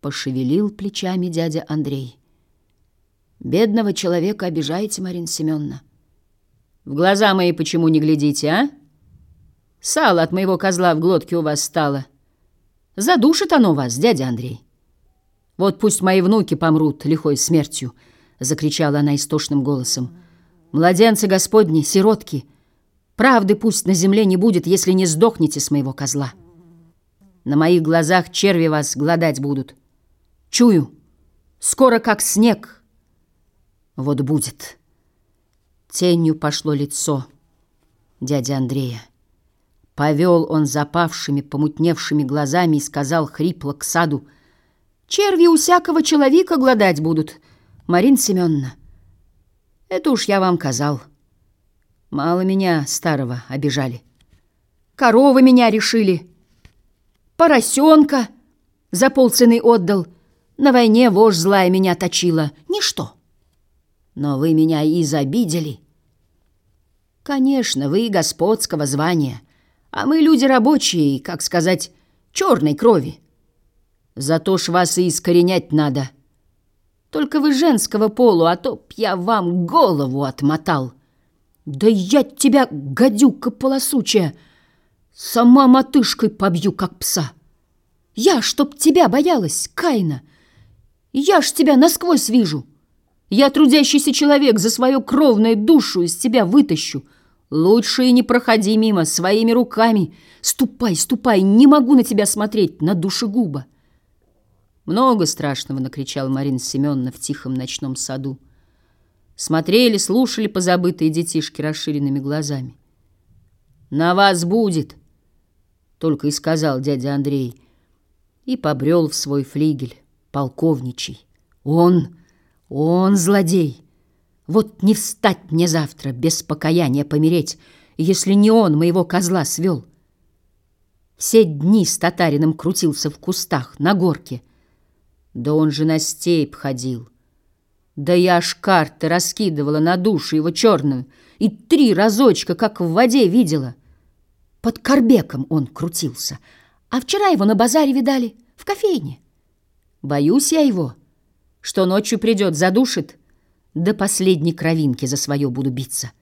Пошевелил плечами дядя Андрей. Бедного человека обижаете, Марина Семеновна. В глаза мои почему не глядите, а? Сало от моего козла в глотке у вас стало. Задушит оно вас, дядя Андрей. Вот пусть мои внуки помрут лихой смертью, закричала она истошным голосом. Младенцы Господни, сиротки, правды пусть на земле не будет, если не сдохнете с моего козла. На моих глазах черви вас гладать будут. Чую, скоро как снег. Вот будет. Тенью пошло лицо дяди Андрея. Повел он запавшими, помутневшими глазами и сказал хрипло к саду, «Черви у всякого человека гладать будут, Марин Семеновна. Это уж я вам казал. Мало меня, старого, обижали. Коровы меня решили. Поросенка за полцены отдал — на войне вождь злая меня точила. Ничто. Но вы меня изобидели. Конечно, вы господского звания, а мы люди рабочие, как сказать, черной крови. Зато ж вас и искоренять надо. Только вы женского полу, а то б я вам голову отмотал. Да я тебя, гадюка полосучая, сама мотышкой побью, как пса. Я, чтоб тебя боялась, Кайна, — я ж тебя насквозь вижу. Я трудящийся человек, за свою кровную душу из тебя вытащу. Лучше и не проходи мимо своими руками. Ступай, ступай, не могу на тебя смотреть, на душегуба. Много страшного, накричала Марина Семеновна в тихом ночном саду. Смотрели, слушали позабытые детишки расширенными глазами. «На вас будет!» — только и сказал дядя Андрей. И побрел в свой флигель полковничий. Он, он злодей. Вот не встать мне завтра, без покаяния помереть, если не он моего козла свел. Все дни с татарином крутился в кустах, на горке. Да он же на степь ходил. Да я аж карты раскидывала на душу его черную и три разочка, как в воде, видела. Под Корбеком он крутился, а вчера его на базаре видали, в кофейне. Боюсь я его, что ночью придет, задушит. До последней кровинки за свое буду биться.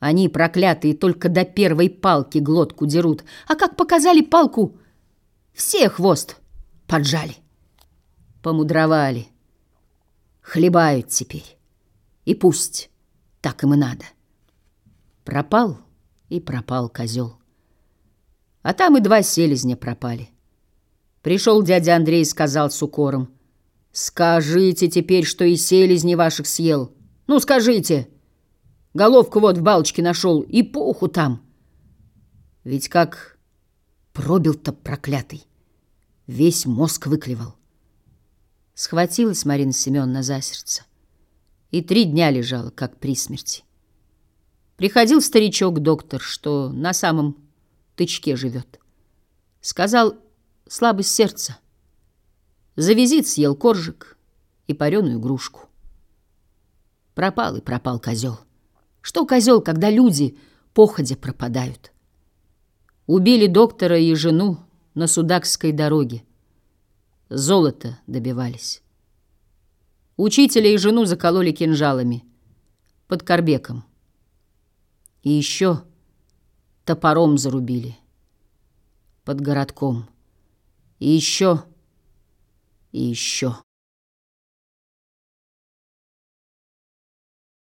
Они, проклятые, только до первой палки глотку дерут. А как показали палку, все хвост поджали. Помудровали. Хлебают теперь. И пусть так им и надо. Пропал и пропал козел. А там и два селезня пропали. Пришел дядя Андрей и сказал с укором. «Скажите теперь, что и селезни ваших съел. Ну, скажите. Головку вот в балочке нашел, и пуху там. Ведь как пробил-то проклятый. Весь мозг выклевал». Схватилась Марина Семеновна за сердце. И три дня лежала, как при смерти. Приходил старичок-доктор, что на самом тычке живет. Сказал, слабость сердца. За визит съел коржик и пареную игрушку. Пропал и пропал козел. Что козел, когда люди походя пропадают? Убили доктора и жену на Судакской дороге. Золото добивались. Учителя и жену закололи кинжалами под Корбеком. И еще топором зарубили под городком. Еще, еще.